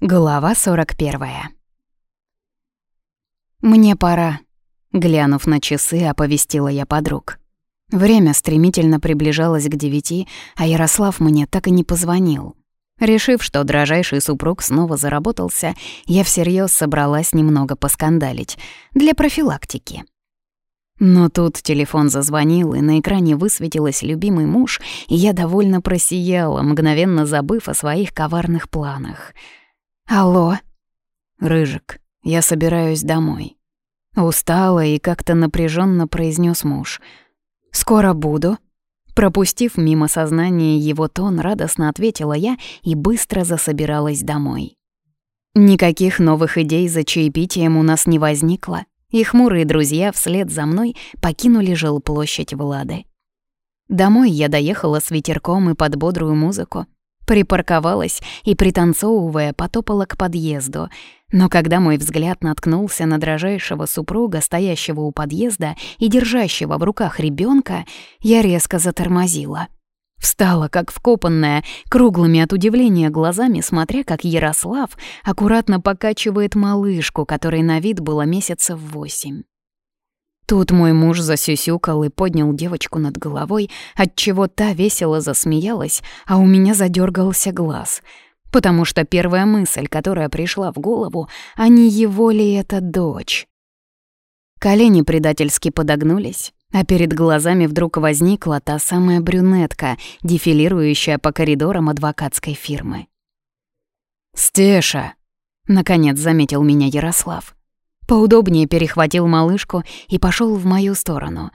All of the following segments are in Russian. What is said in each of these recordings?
Глава 41. «Мне пора», — глянув на часы, оповестила я подруг. Время стремительно приближалось к девяти, а Ярослав мне так и не позвонил. Решив, что дрожайший супруг снова заработался, я всерьез собралась немного поскандалить для профилактики. Но тут телефон зазвонил, и на экране высветилась любимый муж, и я довольно просияла, мгновенно забыв о своих коварных планах — «Алло?» «Рыжик, я собираюсь домой». Устала и как-то напряженно произнес муж. «Скоро буду». Пропустив мимо сознания его тон, радостно ответила я и быстро засобиралась домой. Никаких новых идей за чаепитием у нас не возникло, и хмурые друзья вслед за мной покинули жилплощадь Влады. Домой я доехала с ветерком и под бодрую музыку, Припарковалась и, пританцовывая, потопала к подъезду. Но когда мой взгляд наткнулся на дрожайшего супруга, стоящего у подъезда и держащего в руках ребенка, я резко затормозила. Встала, как вкопанная, круглыми от удивления глазами, смотря, как Ярослав аккуратно покачивает малышку, которой на вид было месяцев восемь. Тут мой муж засюсюкал и поднял девочку над головой, отчего та весело засмеялась, а у меня задергался глаз. Потому что первая мысль, которая пришла в голову, а не его ли это дочь? Колени предательски подогнулись, а перед глазами вдруг возникла та самая брюнетка, дефилирующая по коридорам адвокатской фирмы. «Стеша!» — наконец заметил меня Ярослав. Поудобнее перехватил малышку и пошел в мою сторону.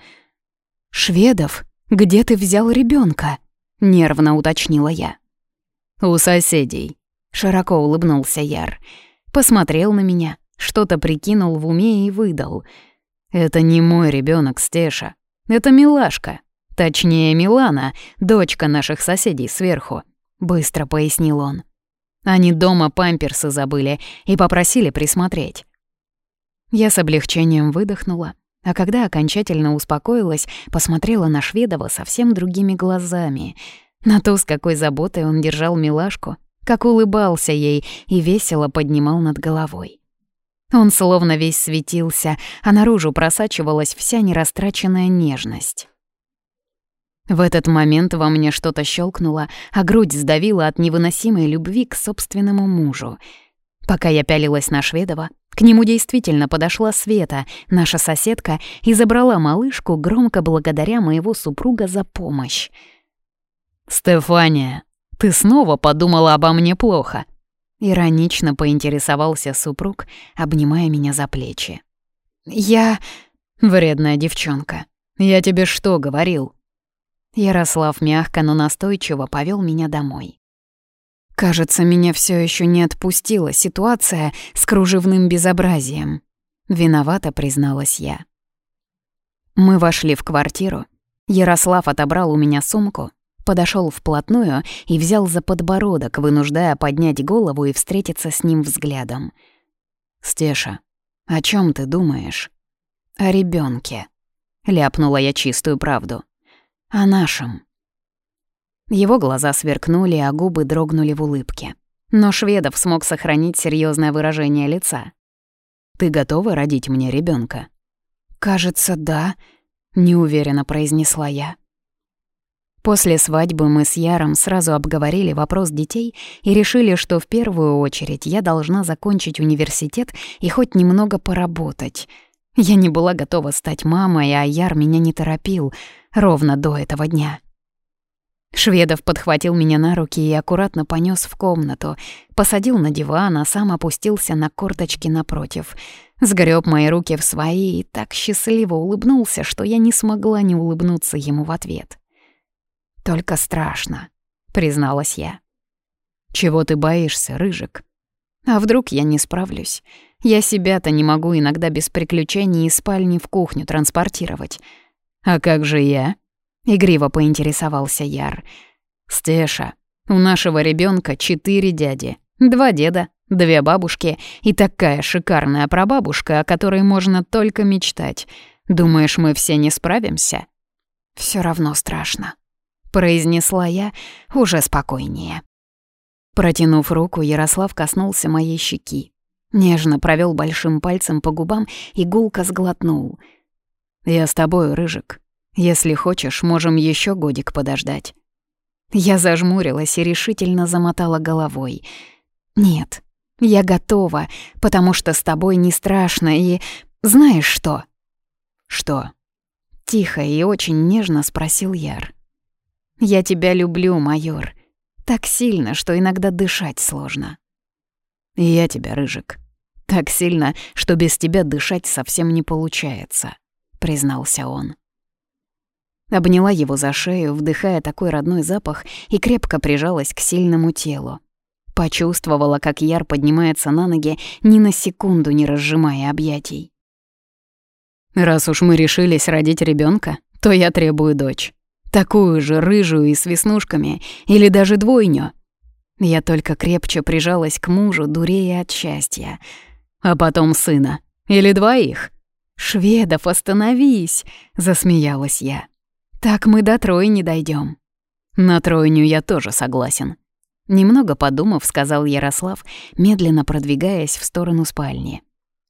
«Шведов, где ты взял ребенка? нервно уточнила я. «У соседей», — широко улыбнулся Яр. Посмотрел на меня, что-то прикинул в уме и выдал. «Это не мой ребенок, Стеша. Это милашка. Точнее, Милана, дочка наших соседей сверху», — быстро пояснил он. Они дома памперсы забыли и попросили присмотреть. Я с облегчением выдохнула, а когда окончательно успокоилась, посмотрела на Шведова совсем другими глазами. На то, с какой заботой он держал милашку, как улыбался ей и весело поднимал над головой. Он словно весь светился, а наружу просачивалась вся нерастраченная нежность. В этот момент во мне что-то щелкнуло, а грудь сдавила от невыносимой любви к собственному мужу. Пока я пялилась на Шведова, к нему действительно подошла Света, наша соседка, и забрала малышку, громко благодаря моего супруга за помощь. «Стефания, ты снова подумала обо мне плохо?» Иронично поинтересовался супруг, обнимая меня за плечи. «Я... вредная девчонка. Я тебе что говорил?» Ярослав мягко, но настойчиво повел меня домой. Кажется, меня все еще не отпустила ситуация с кружевным безобразием. Виновата, призналась я. Мы вошли в квартиру. Ярослав отобрал у меня сумку, подошел вплотную и взял за подбородок, вынуждая поднять голову и встретиться с ним взглядом. «Стеша, о чем ты думаешь?» «О ребенке, ляпнула я чистую правду. «О нашем». Его глаза сверкнули, а губы дрогнули в улыбке. Но Шведов смог сохранить серьезное выражение лица. «Ты готова родить мне ребенка? «Кажется, да», — неуверенно произнесла я. После свадьбы мы с Яром сразу обговорили вопрос детей и решили, что в первую очередь я должна закончить университет и хоть немного поработать. Я не была готова стать мамой, а Яр меня не торопил ровно до этого дня. Шведов подхватил меня на руки и аккуратно понёс в комнату, посадил на диван, а сам опустился на корточки напротив. Сгреб мои руки в свои и так счастливо улыбнулся, что я не смогла не улыбнуться ему в ответ. «Только страшно», — призналась я. «Чего ты боишься, Рыжик?» «А вдруг я не справлюсь? Я себя-то не могу иногда без приключений из спальни в кухню транспортировать. А как же я?» Игриво поинтересовался Яр. «Стеша, у нашего ребенка четыре дяди, два деда, две бабушки и такая шикарная прабабушка, о которой можно только мечтать. Думаешь, мы все не справимся?» Все равно страшно», — произнесла я уже спокойнее. Протянув руку, Ярослав коснулся моей щеки. Нежно провел большим пальцем по губам и гулко сглотнул. «Я с тобой, Рыжик. Если хочешь, можем еще годик подождать». Я зажмурилась и решительно замотала головой. «Нет, я готова, потому что с тобой не страшно и... Знаешь что?» «Что?» Тихо и очень нежно спросил Яр. «Я тебя люблю, майор. Так сильно, что иногда дышать сложно». «И я тебя, Рыжик. Так сильно, что без тебя дышать совсем не получается», — признался он. Обняла его за шею, вдыхая такой родной запах, и крепко прижалась к сильному телу. Почувствовала, как Яр поднимается на ноги, ни на секунду не разжимая объятий. «Раз уж мы решились родить ребенка, то я требую дочь. Такую же рыжую и с веснушками, или даже двойню». Я только крепче прижалась к мужу, дурея от счастья. А потом сына. Или двоих. «Шведов, остановись!» — засмеялась я. Так мы до трои не дойдем. На тройню я тоже согласен. Немного подумав, сказал Ярослав, медленно продвигаясь в сторону спальни.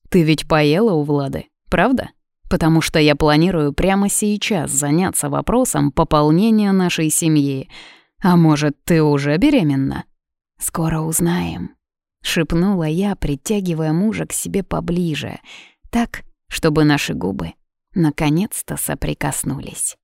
Ты ведь поела у Влады, правда? Потому что я планирую прямо сейчас заняться вопросом пополнения нашей семьи. А может, ты уже беременна? Скоро узнаем. Шепнула я, притягивая мужа к себе поближе, так, чтобы наши губы наконец-то соприкоснулись.